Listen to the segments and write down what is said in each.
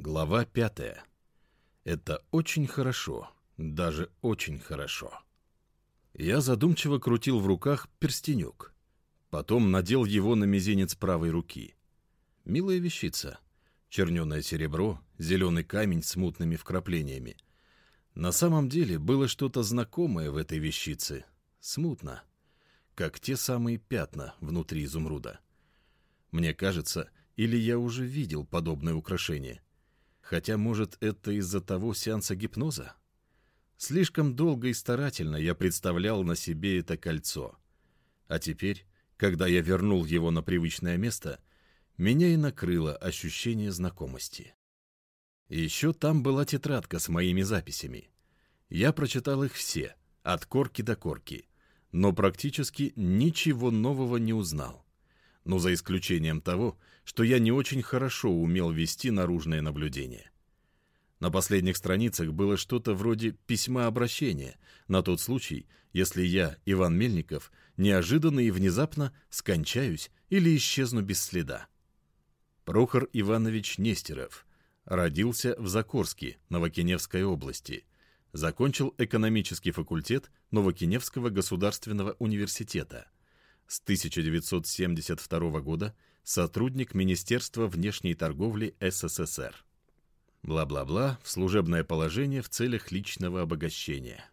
Глава пятая. Это очень хорошо, даже очень хорошо. Я задумчиво крутил в руках перстенек. Потом надел его на мизинец правой руки. Милая вещица. Черненое серебро, зеленый камень с мутными вкраплениями. На самом деле было что-то знакомое в этой вещице. Смутно. Как те самые пятна внутри изумруда. Мне кажется, или я уже видел подобное украшение. Хотя, может, это из-за того сеанса гипноза? Слишком долго и старательно я представлял на себе это кольцо. А теперь, когда я вернул его на привычное место, меня и накрыло ощущение знакомости. Еще там была тетрадка с моими записями. Я прочитал их все, от корки до корки, но практически ничего нового не узнал. Ну, за исключением того, что я не очень хорошо умел вести наружное наблюдение. На последних страницах было что-то вроде письма обращения на тот случай, если я, Иван Мельников, неожиданно и внезапно скончаюсь или исчезну без следа. Прохор Иванович Нестеров родился в Закорске, Новокиневской области, закончил экономический факультет Новокиневского государственного университета. С 1972 года сотрудник Министерства внешней торговли СССР. Бла-бла-бла, в служебное положение в целях личного обогащения.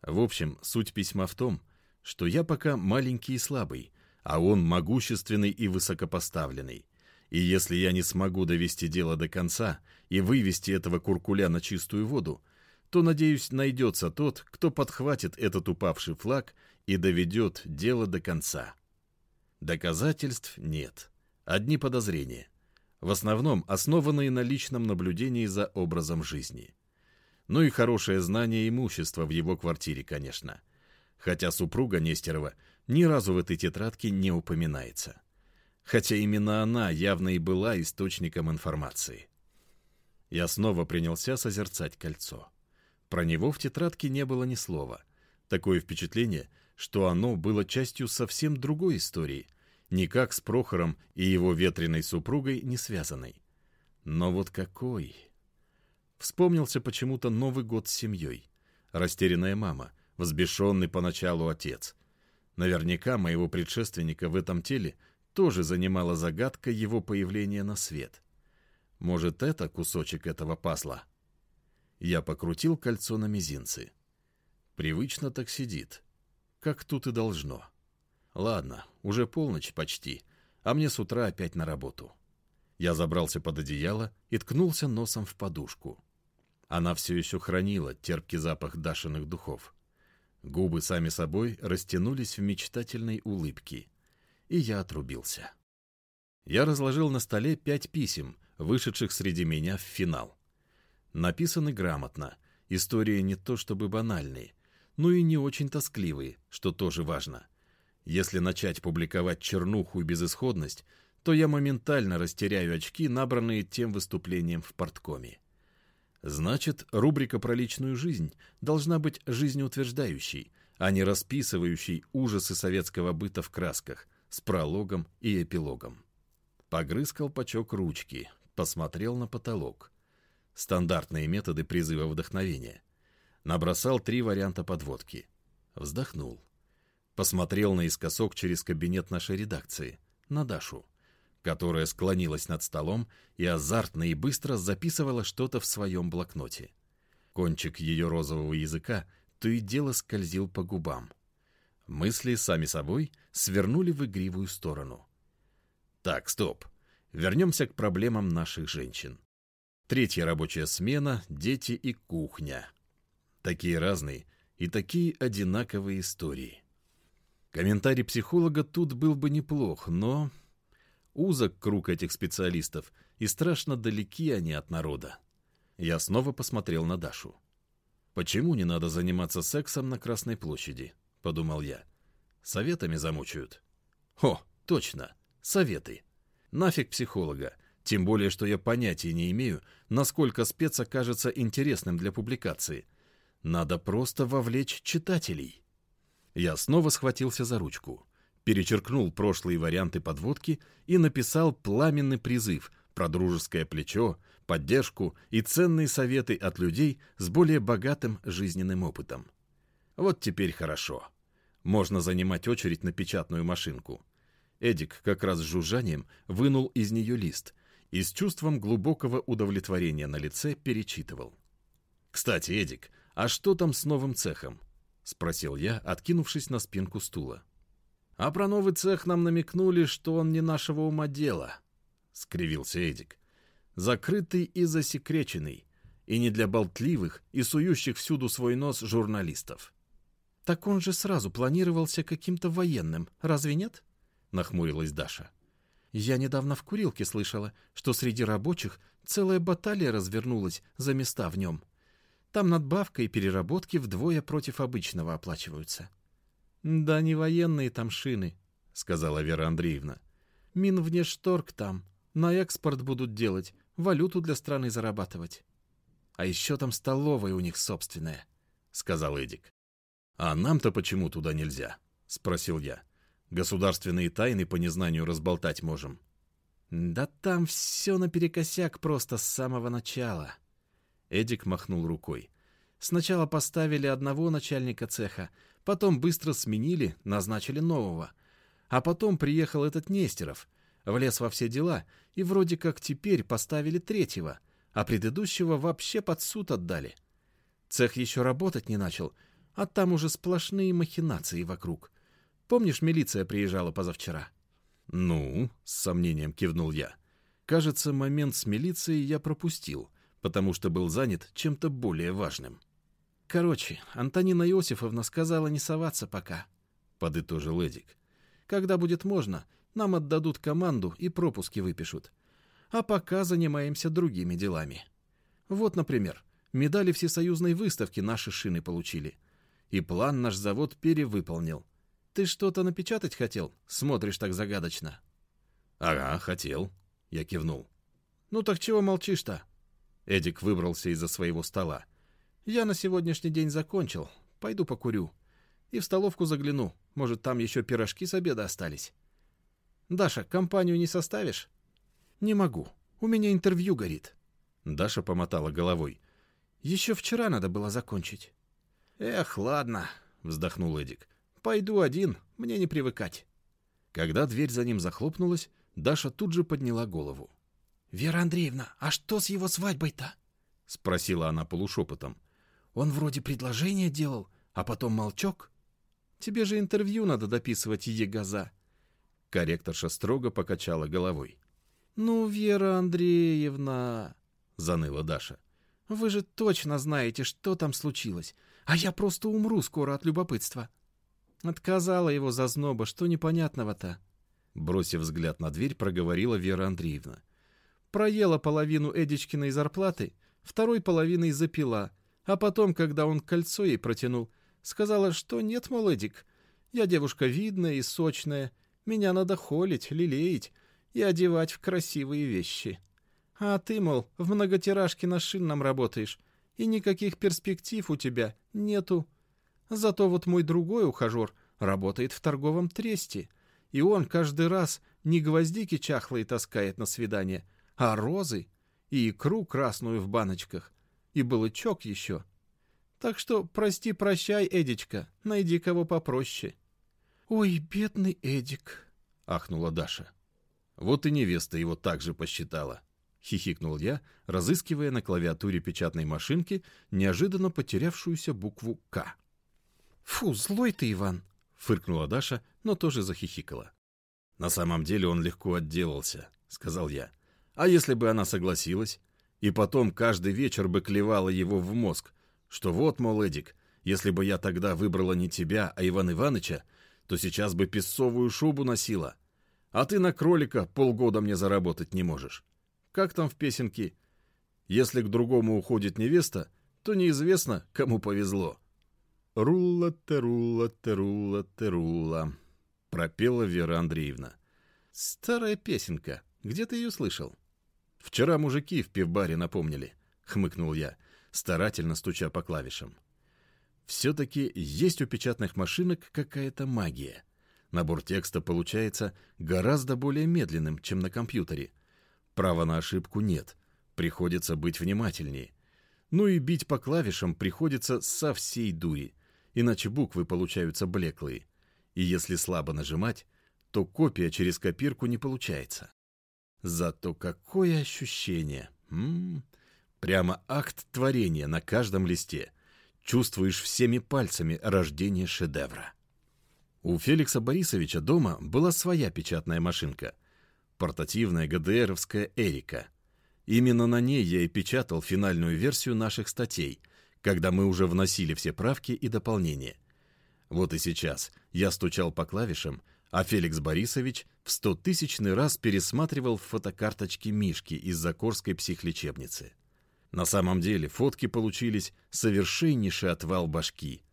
В общем, суть письма в том, что я пока маленький и слабый, а он могущественный и высокопоставленный. И если я не смогу довести дело до конца и вывести этого куркуля на чистую воду, то, надеюсь, найдется тот, кто подхватит этот упавший флаг и доведет дело до конца. Доказательств нет, одни подозрения в основном основанные на личном наблюдении за образом жизни. Ну и хорошее знание имущества в его квартире, конечно. Хотя супруга Нестерова ни разу в этой тетрадке не упоминается. Хотя именно она явно и была источником информации. Я снова принялся созерцать кольцо. Про него в тетрадке не было ни слова. Такое впечатление, что оно было частью совсем другой истории — никак с Прохором и его ветреной супругой не связанной. Но вот какой... Вспомнился почему-то Новый год с семьей. Растерянная мама, взбешенный поначалу отец. Наверняка моего предшественника в этом теле тоже занимала загадка его появления на свет. Может, это кусочек этого пазла? Я покрутил кольцо на мизинце. Привычно так сидит. Как тут и должно. Ладно, уже полночь почти, а мне с утра опять на работу. Я забрался под одеяло и ткнулся носом в подушку. Она все еще хранила терпкий запах Дашиных духов. Губы сами собой растянулись в мечтательной улыбке, и я отрубился. Я разложил на столе пять писем, вышедших среди меня в финал. Написаны грамотно, истории не то чтобы банальные, но и не очень тоскливые, что тоже важно. Если начать публиковать чернуху и безысходность, то я моментально растеряю очки, набранные тем выступлением в порткоме. Значит, рубрика про личную жизнь должна быть жизнеутверждающей, а не расписывающей ужасы советского быта в красках, с прологом и эпилогом. Погрыз колпачок ручки, посмотрел на потолок. Стандартные методы призыва вдохновения. Набросал три варианта подводки. Вздохнул. Посмотрел наискосок через кабинет нашей редакции, на Дашу, которая склонилась над столом и азартно и быстро записывала что-то в своем блокноте. Кончик ее розового языка то и дело скользил по губам. Мысли сами собой свернули в игривую сторону. Так, стоп. Вернемся к проблемам наших женщин. Третья рабочая смена, дети и кухня. Такие разные и такие одинаковые истории. Комментарий психолога тут был бы неплох, но... Узок круг этих специалистов, и страшно далеки они от народа. Я снова посмотрел на Дашу. «Почему не надо заниматься сексом на Красной площади?» — подумал я. «Советами замучают». «О, точно, советы. Нафиг психолога, тем более, что я понятия не имею, насколько спец окажется интересным для публикации. Надо просто вовлечь читателей». Я снова схватился за ручку, перечеркнул прошлые варианты подводки и написал пламенный призыв, про дружеское плечо, поддержку и ценные советы от людей с более богатым жизненным опытом. Вот теперь хорошо. Можно занимать очередь на печатную машинку. Эдик как раз с жужжанием вынул из нее лист и с чувством глубокого удовлетворения на лице перечитывал. «Кстати, Эдик, а что там с новым цехом?» — спросил я, откинувшись на спинку стула. «А про новый цех нам намекнули, что он не нашего ума дело», — скривился Эдик. «Закрытый и засекреченный, и не для болтливых и сующих всюду свой нос журналистов». «Так он же сразу планировался каким-то военным, разве нет?» — нахмурилась Даша. «Я недавно в курилке слышала, что среди рабочих целая баталия развернулась за места в нем. Там надбавка и переработки вдвое против обычного оплачиваются». «Да не военные там шины», — сказала Вера Андреевна. «Минвнешторг там. На экспорт будут делать, валюту для страны зарабатывать». «А еще там столовая у них собственная», — сказал Эдик. «А нам-то почему туда нельзя?» — спросил я. «Государственные тайны по незнанию разболтать можем». «Да там все наперекосяк просто с самого начала». Эдик махнул рукой. «Сначала поставили одного начальника цеха, потом быстро сменили, назначили нового. А потом приехал этот Нестеров, влез во все дела, и вроде как теперь поставили третьего, а предыдущего вообще под суд отдали. Цех еще работать не начал, а там уже сплошные махинации вокруг. Помнишь, милиция приезжала позавчера? «Ну», — с сомнением кивнул я. «Кажется, момент с милицией я пропустил, потому что был занят чем-то более важным». «Короче, Антонина Иосифовна сказала не соваться пока», — подытожил Эдик. «Когда будет можно, нам отдадут команду и пропуски выпишут. А пока занимаемся другими делами. Вот, например, медали всесоюзной выставки наши шины получили. И план наш завод перевыполнил. Ты что-то напечатать хотел? Смотришь так загадочно. Ага, хотел. Я кивнул. Ну так чего молчишь-то? Эдик выбрался из-за своего стола. Я на сегодняшний день закончил. Пойду покурю. И в столовку загляну. Может, там еще пирожки с обеда остались. Даша, компанию не составишь? Не могу. У меня интервью горит. Даша помотала головой. Еще вчера надо было закончить. «Эх, ладно», — вздохнул Эдик. «Пойду один, мне не привыкать». Когда дверь за ним захлопнулась, Даша тут же подняла голову. «Вера Андреевна, а что с его свадьбой-то?» — спросила она полушепотом. «Он вроде предложение делал, а потом молчок. Тебе же интервью надо дописывать, Егоза». Корректорша строго покачала головой. «Ну, Вера Андреевна...» — заныла Даша. «Вы же точно знаете, что там случилось а я просто умру скоро от любопытства. Отказала его за зноба, что непонятного-то? Бросив взгляд на дверь, проговорила Вера Андреевна. Проела половину Эдичкиной зарплаты, второй половиной запила, а потом, когда он кольцо ей протянул, сказала, что нет, мол, Эдик, я девушка видная и сочная, меня надо холить, лелеять и одевать в красивые вещи. А ты, мол, в многотиражке на шинном работаешь, и никаких перспектив у тебя нету. Зато вот мой другой ухажер работает в торговом тресте, и он каждый раз не гвоздики чахлые таскает на свидание, а розы и икру красную в баночках, и балычок еще. Так что прости-прощай, Эдичка, найди кого попроще. — Ой, бедный Эдик, — ахнула Даша. Вот и невеста его также посчитала. —— хихикнул я, разыскивая на клавиатуре печатной машинки неожиданно потерявшуюся букву «К». «Фу, злой ты, Иван!» — фыркнула Даша, но тоже захихикала. «На самом деле он легко отделался», — сказал я. «А если бы она согласилась? И потом каждый вечер бы клевала его в мозг, что вот, мол, Эдик, если бы я тогда выбрала не тебя, а Иван Иваныча, то сейчас бы песцовую шубу носила. А ты на кролика полгода мне заработать не можешь. Как там в песенке? Если к другому уходит невеста, то неизвестно, кому повезло. «Рулла-те-рулла-те-рулла-те-рулла», — пропела Вера Андреевна. «Старая песенка. Где ты ее слышал?» «Вчера мужики в пивбаре напомнили», — хмыкнул я, старательно стуча по клавишам. «Все-таки есть у печатных машинок какая-то магия. Набор текста получается гораздо более медленным, чем на компьютере, Права на ошибку нет. Приходится быть внимательнее. Ну и бить по клавишам приходится со всей дури, иначе буквы получаются блеклые. И если слабо нажимать, то копия через копирку не получается. Зато какое ощущение! М -м -м. Прямо акт творения на каждом листе. Чувствуешь всеми пальцами рождение шедевра. У Феликса Борисовича дома была своя печатная машинка. Портативная ГДРовская «Эрика». Именно на ней я и печатал финальную версию наших статей, когда мы уже вносили все правки и дополнения. Вот и сейчас я стучал по клавишам, а Феликс Борисович в стотысячный раз пересматривал фотокарточки Мишки из Закорской психлечебницы. На самом деле фотки получились совершеннейший отвал башки —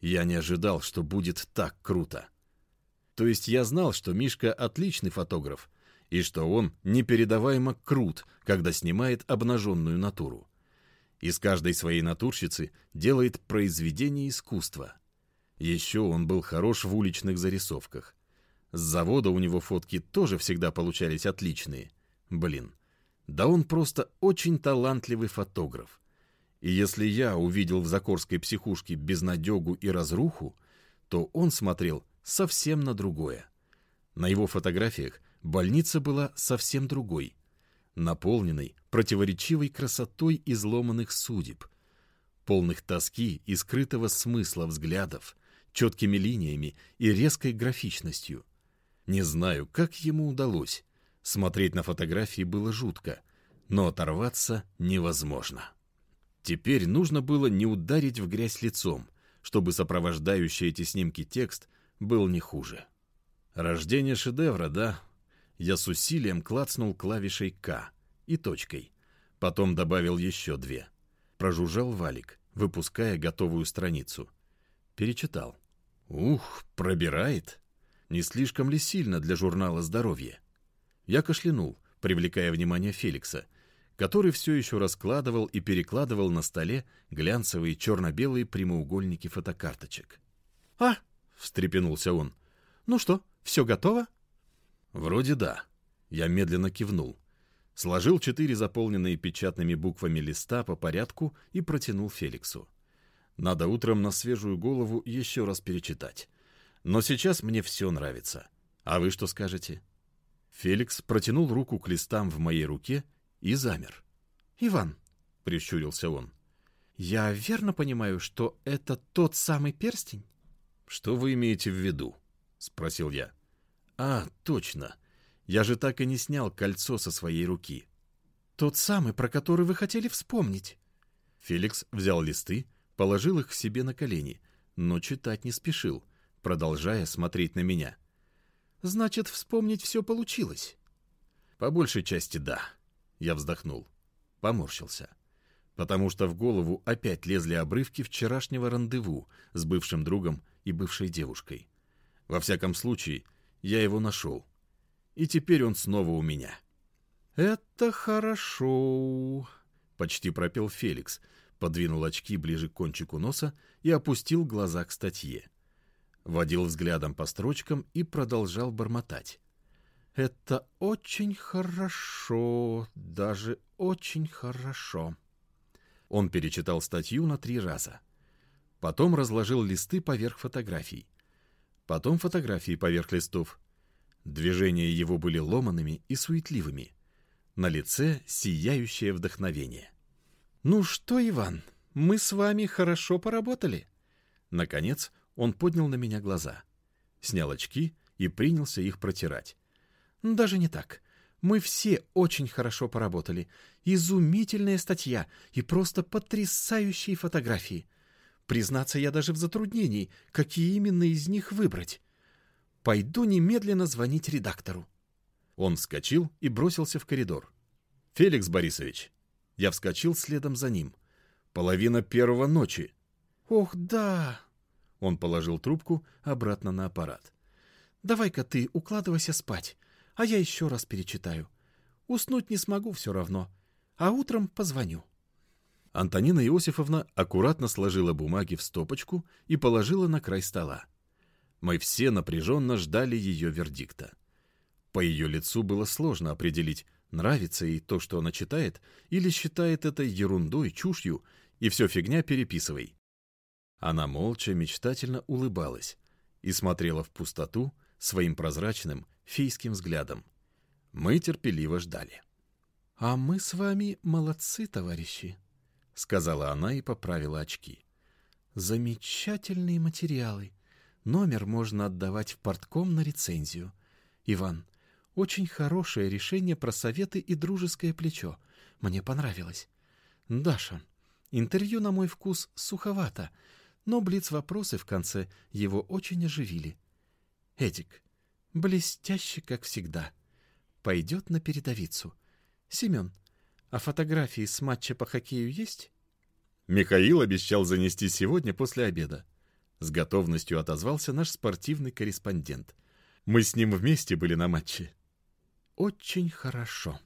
я не ожидал, что будет так круто. То есть я знал, что Мишка отличный фотограф, и что он непередаваемо крут, когда снимает обнаженную натуру. Из каждой своей натурщицы делает произведение искусства. Еще он был хорош в уличных зарисовках. С завода у него фотки тоже всегда получались отличные. Блин, да он просто очень талантливый фотограф. И если я увидел в Закорской психушке безнадегу и разруху, то он смотрел совсем на другое. На его фотографиях больница была совсем другой, наполненной противоречивой красотой изломанных судеб, полных тоски и скрытого смысла взглядов, четкими линиями и резкой графичностью. Не знаю, как ему удалось. Смотреть на фотографии было жутко, но оторваться невозможно. Теперь нужно было не ударить в грязь лицом, чтобы сопровождающий эти снимки текст был не хуже. Рождение шедевра, да? Я с усилием клацнул клавишей «К» и точкой. Потом добавил еще две. Прожужжал валик, выпуская готовую страницу. Перечитал. Ух, пробирает. Не слишком ли сильно для журнала «Здоровье»? Я кашлянул, привлекая внимание Феликса — который все еще раскладывал и перекладывал на столе глянцевые черно-белые прямоугольники фотокарточек. «А!» — встрепенулся он. «Ну что, все готово?» «Вроде да». Я медленно кивнул. Сложил четыре заполненные печатными буквами листа по порядку и протянул Феликсу. Надо утром на свежую голову еще раз перечитать. Но сейчас мне все нравится. А вы что скажете? Феликс протянул руку к листам в моей руке и замер. «Иван», — прищурился он, — «я верно понимаю, что это тот самый перстень?» «Что вы имеете в виду?» — спросил я. «А, точно. Я же так и не снял кольцо со своей руки». «Тот самый, про который вы хотели вспомнить». Феликс взял листы, положил их себе на колени, но читать не спешил, продолжая смотреть на меня. «Значит, вспомнить все получилось?» «По большей части, да», я вздохнул. Поморщился. Потому что в голову опять лезли обрывки вчерашнего рандеву с бывшим другом и бывшей девушкой. Во всяком случае, я его нашел. И теперь он снова у меня. «Это хорошо», — почти пропел Феликс, подвинул очки ближе к кончику носа и опустил глаза к статье. Водил взглядом по строчкам и продолжал бормотать. Это очень хорошо, даже очень хорошо. Он перечитал статью на три раза. Потом разложил листы поверх фотографий. Потом фотографии поверх листов. Движения его были ломанными и суетливыми. На лице сияющее вдохновение. «Ну что, Иван, мы с вами хорошо поработали?» Наконец он поднял на меня глаза, снял очки и принялся их протирать. Даже не так. Мы все очень хорошо поработали. Изумительная статья и просто потрясающие фотографии. Признаться, я даже в затруднении, какие именно из них выбрать. Пойду немедленно звонить редактору. Он вскочил и бросился в коридор. «Феликс Борисович!» Я вскочил следом за ним. «Половина первого ночи!» «Ох, да!» Он положил трубку обратно на аппарат. «Давай-ка ты укладывайся спать а я еще раз перечитаю. Уснуть не смогу все равно, а утром позвоню. Антонина Иосифовна аккуратно сложила бумаги в стопочку и положила на край стола. Мы все напряженно ждали ее вердикта. По ее лицу было сложно определить, нравится ей то, что она читает, или считает это ерундой, чушью, и все фигня переписывай. Она молча, мечтательно улыбалась и смотрела в пустоту своим прозрачным, фейским взглядом. Мы терпеливо ждали. — А мы с вами молодцы, товарищи, — сказала она и поправила очки. — Замечательные материалы. Номер можно отдавать в портком на рецензию. Иван, очень хорошее решение про советы и дружеское плечо. Мне понравилось. Даша, интервью, на мой вкус, суховато, но блиц-вопросы в конце его очень оживили. Эдик, блестяще, как всегда. Пойдет на передовицу. Семен, а фотографии с матча по хоккею есть? Михаил обещал занести сегодня после обеда. С готовностью отозвался наш спортивный корреспондент. Мы с ним вместе были на матче. Очень хорошо.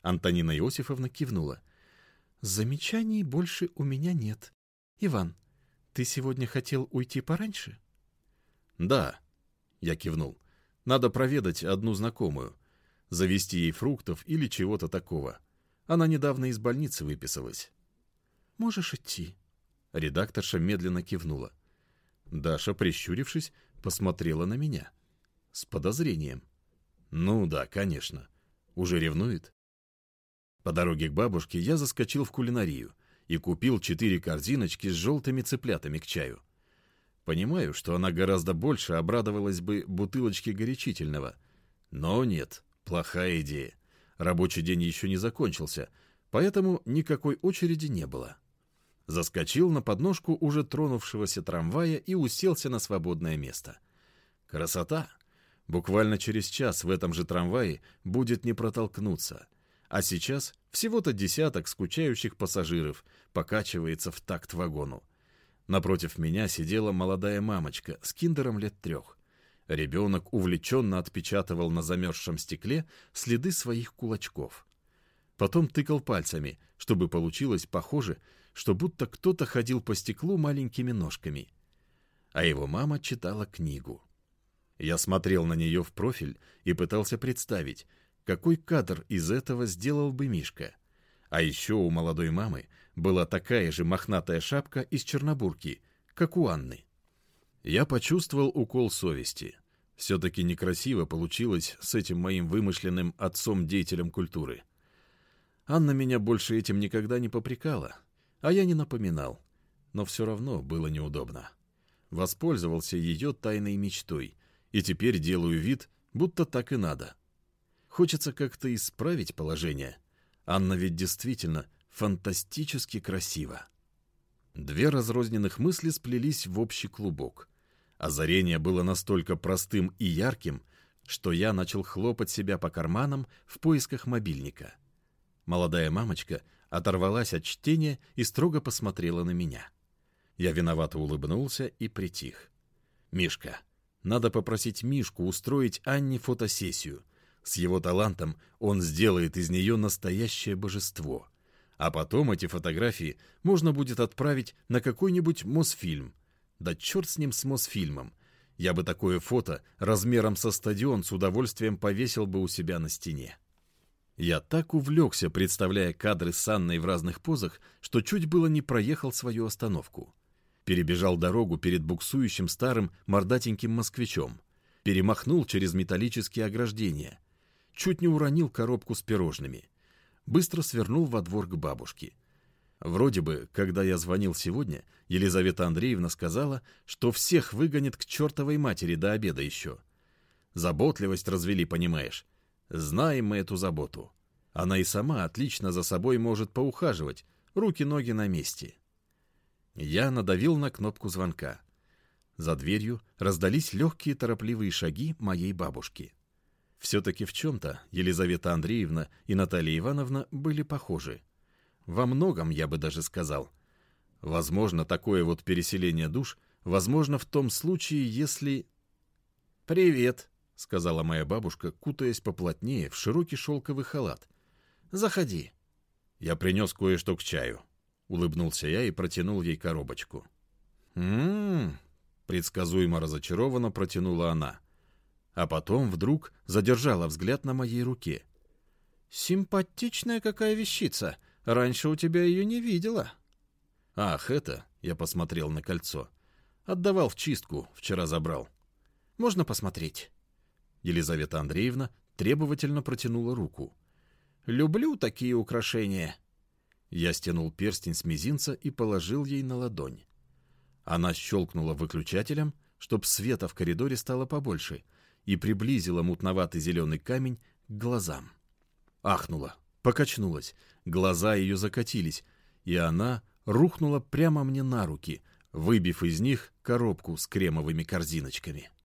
Антонина Иосифовна кивнула. Замечаний больше у меня нет. Иван, ты сегодня хотел уйти пораньше? Да, я кивнул. Надо проведать одну знакомую. Завести ей фруктов или чего-то такого. Она недавно из больницы выписалась. Можешь идти. Редакторша медленно кивнула. Даша, прищурившись, посмотрела на меня. С подозрением. Ну да, конечно. Уже ревнует? По дороге к бабушке я заскочил в кулинарию и купил четыре корзиночки с желтыми цыплятами к чаю. Понимаю, что она гораздо больше обрадовалась бы бутылочке горячительного. Но нет, плохая идея. Рабочий день еще не закончился, поэтому никакой очереди не было. Заскочил на подножку уже тронувшегося трамвая и уселся на свободное место. Красота! Буквально через час в этом же трамвае будет не протолкнуться. А сейчас всего-то десяток скучающих пассажиров покачивается в такт вагону. Напротив меня сидела молодая мамочка с киндером лет трех. Ребенок увлеченно отпечатывал на замерзшем стекле следы своих кулачков. Потом тыкал пальцами, чтобы получилось похоже что будто кто-то ходил по стеклу маленькими ножками. А его мама читала книгу. Я смотрел на нее в профиль и пытался представить, какой кадр из этого сделал бы Мишка. А еще у молодой мамы была такая же мохнатая шапка из чернобурки, как у Анны. Я почувствовал укол совести. Все-таки некрасиво получилось с этим моим вымышленным отцом-деятелем культуры. Анна меня больше этим никогда не попрекала, а я не напоминал. Но все равно было неудобно. Воспользовался ее тайной мечтой, и теперь делаю вид, будто так и надо. Хочется как-то исправить положение. Анна ведь действительно фантастически красива. Две разрозненных мысли сплелись в общий клубок. Озарение было настолько простым и ярким, что я начал хлопать себя по карманам в поисках мобильника. Молодая мамочка — оторвалась от чтения и строго посмотрела на меня. Я виновато улыбнулся и притих. «Мишка, надо попросить Мишку устроить Анне фотосессию. С его талантом он сделает из нее настоящее божество. А потом эти фотографии можно будет отправить на какой-нибудь Мосфильм. Да черт с ним с Мосфильмом. Я бы такое фото размером со стадион с удовольствием повесил бы у себя на стене. Я так увлекся, представляя кадры с Анной в разных позах, что чуть было не проехал свою остановку. Перебежал дорогу перед буксующим старым мордатеньким москвичом. Перемахнул через металлические ограждения. Чуть не уронил коробку с пирожными. Быстро свернул во двор к бабушке. Вроде бы, когда я звонил сегодня, Елизавета Андреевна сказала, что всех выгонит к чертовой матери до обеда еще. Заботливость развели, понимаешь. Знаем мы эту заботу. Она и сама отлично за собой может поухаживать, руки-ноги на месте. Я надавил на кнопку звонка. За дверью раздались легкие торопливые шаги моей бабушки. Все-таки в чем-то Елизавета Андреевна и Наталья Ивановна были похожи. Во многом, я бы даже сказал. Возможно, такое вот переселение душ возможно в том случае, если... «Привет», — сказала моя бабушка, кутаясь поплотнее в широкий шелковый халат. «Заходи». «Я принес кое-что к чаю», — улыбнулся я и протянул ей коробочку. «М-м-м», предсказуемо разочарованно протянула она. А потом вдруг задержала взгляд на моей руке. Симпатичная какая вещица. Раньше у тебя ее не видела. Ах, это, я посмотрел на кольцо. Отдавал в чистку, вчера забрал. Можно посмотреть? Елизавета Андреевна требовательно протянула руку. Люблю такие украшения. Я стянул перстень с мизинца и положил ей на ладонь. Она щелкнула выключателем, чтоб света в коридоре стало побольше, и приблизила мутноватый зеленый камень к глазам. Ахнула, покачнулась, глаза ее закатились, и она рухнула прямо мне на руки, выбив из них коробку с кремовыми корзиночками.